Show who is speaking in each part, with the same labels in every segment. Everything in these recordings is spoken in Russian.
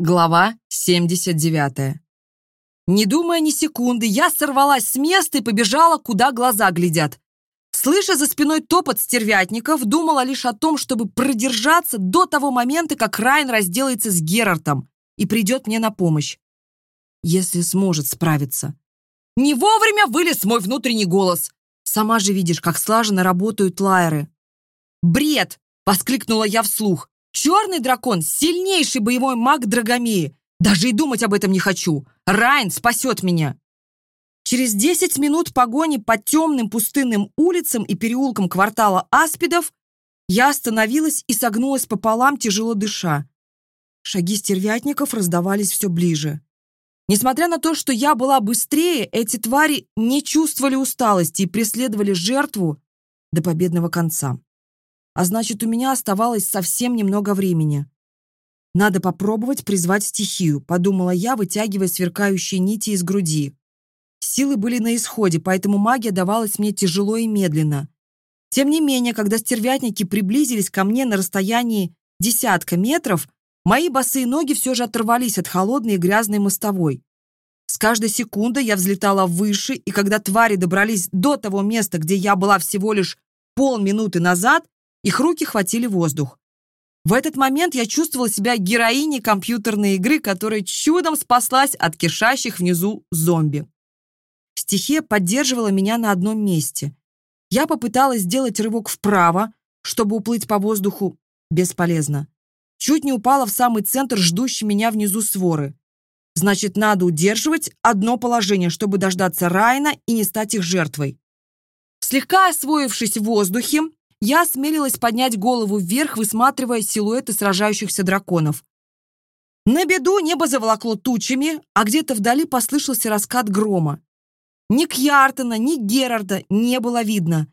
Speaker 1: Глава 79. Не думая ни секунды, я сорвалась с места и побежала, куда глаза глядят. Слыша за спиной топот стервятников, думала лишь о том, чтобы продержаться до того момента, как Райан разделается с Герартом и придет мне на помощь. Если сможет справиться. Не вовремя вылез мой внутренний голос. Сама же видишь, как слаженно работают лайеры. «Бред!» — воскликнула я вслух. Черный дракон — сильнейший боевой маг Драгомеи. Даже и думать об этом не хочу. Райн спасет меня. Через 10 минут погони по темным пустынным улицам и переулкам квартала Аспидов я остановилась и согнулась пополам, тяжело дыша. Шаги стервятников раздавались все ближе. Несмотря на то, что я была быстрее, эти твари не чувствовали усталости и преследовали жертву до победного конца. А значит, у меня оставалось совсем немного времени. Надо попробовать призвать стихию, подумала я, вытягивая сверкающие нити из груди. Силы были на исходе, поэтому магия давалась мне тяжело и медленно. Тем не менее, когда стервятники приблизились ко мне на расстоянии десятка метров, мои босые ноги все же оторвались от холодной и грязной мостовой. С каждой секундой я взлетала выше, и когда твари добрались до того места, где я была всего лишь полминуты назад, их руки хватили воздух. В этот момент я чувствовала себя героиней компьютерной игры, которая чудом спаслась от кишащих внизу зомби. Стихия поддерживала меня на одном месте. Я попыталась сделать рывок вправо, чтобы уплыть по воздуху. Бесполезно. Чуть не упала в самый центр ждущей меня внизу своры. Значит, надо удерживать одно положение, чтобы дождаться Райна и не стать их жертвой. Слегка освоившись в воздухе, я осмелилась поднять голову вверх, высматривая силуэты сражающихся драконов. На беду небо заволокло тучами, а где-то вдали послышался раскат грома. Ни Кьяртона, ни Герарда не было видно.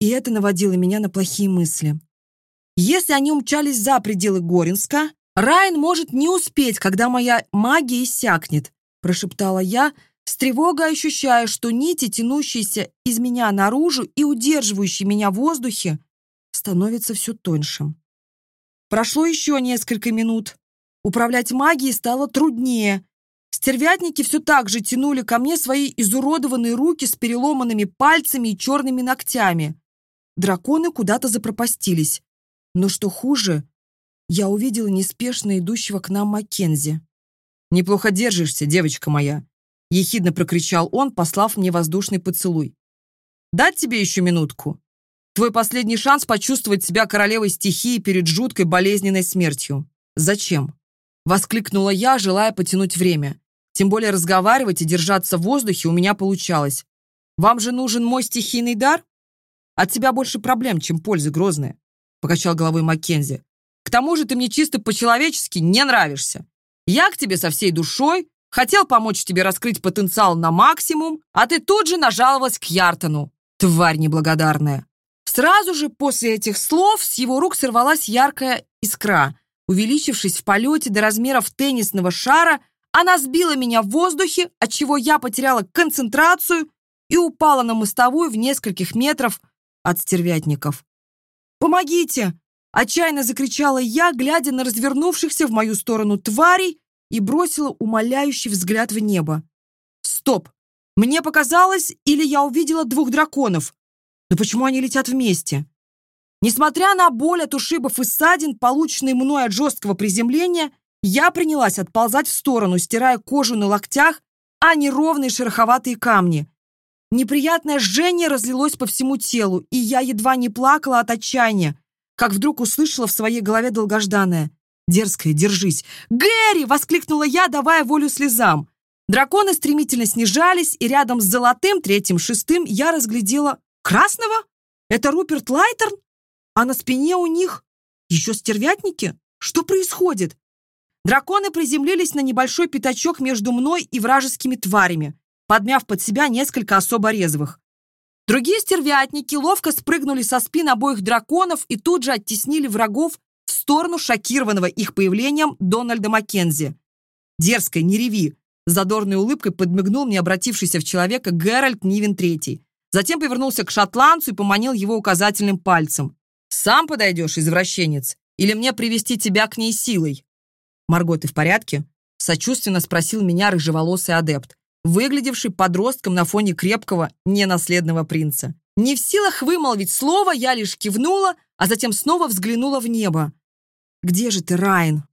Speaker 1: И это наводило меня на плохие мысли. Если они умчались за пределы Горинска, Райан может не успеть, когда моя магия иссякнет, прошептала я, с тревогой ощущая, что нити, тянущиеся из меня наружу и удерживающие меня в воздухе, становятся все тоньше. Прошло еще несколько минут. Управлять магией стало труднее. Стервятники все так же тянули ко мне свои изуродованные руки с переломанными пальцами и черными ногтями. Драконы куда-то запропастились. Но что хуже, я увидела неспешно идущего к нам Маккензи. «Неплохо держишься, девочка моя», — ехидно прокричал он, послав мне воздушный поцелуй. «Дать тебе еще минутку? Твой последний шанс почувствовать себя королевой стихии перед жуткой болезненной смертью. Зачем?» Воскликнула я, желая потянуть время. Тем более разговаривать и держаться в воздухе у меня получалось. «Вам же нужен мой стихийный дар? От тебя больше проблем, чем пользы грозные», — покачал головой Маккензи. «К тому же ты мне чисто по-человечески не нравишься. Я к тебе со всей душой, хотел помочь тебе раскрыть потенциал на максимум, а ты тут же нажаловалась к Яртону, тварь неблагодарная. Сразу же после этих слов с его рук сорвалась яркая искра. Увеличившись в полете до размеров теннисного шара, она сбила меня в воздухе, отчего я потеряла концентрацию и упала на мостовую в нескольких метров от стервятников. «Помогите!» – отчаянно закричала я, глядя на развернувшихся в мою сторону тварей, и бросила умоляющий взгляд в небо. «Стоп! Мне показалось, или я увидела двух драконов? Но почему они летят вместе?» Несмотря на боль от ушибов и ссадин, полученные мной от жесткого приземления, я принялась отползать в сторону, стирая кожу на локтях, а не ровные шероховатые камни. Неприятное жжение разлилось по всему телу, и я едва не плакала от отчаяния, как вдруг услышала в своей голове долгожданное. дерзкая, держись. «Гэри!» — воскликнула я, давая волю слезам. Драконы стремительно снижались, и рядом с золотым, третьим, шестым я разглядела красного. Это Руперт Лайтерн? А на спине у них еще стервятники? Что происходит? Драконы приземлились на небольшой пятачок между мной и вражескими тварями, подмяв под себя несколько особо резвых. Другие стервятники ловко спрыгнули со спин обоих драконов и тут же оттеснили врагов сторону шокированного их появлением Дональда Маккензи. «Дерзкая, не реви!» Задорной улыбкой подмигнул мне обратившийся в человека Геральт Нивен III. Затем повернулся к шотландцу и поманил его указательным пальцем. «Сам подойдешь, извращенец, или мне привести тебя к ней силой?» «Марго, ты в порядке?» Сочувственно спросил меня рыжеволосый адепт, выглядевший подростком на фоне крепкого, ненаследного принца. Не в силах вымолвить слово, я лишь кивнула, а затем снова взглянула в небо.«Где же ты, Райан?»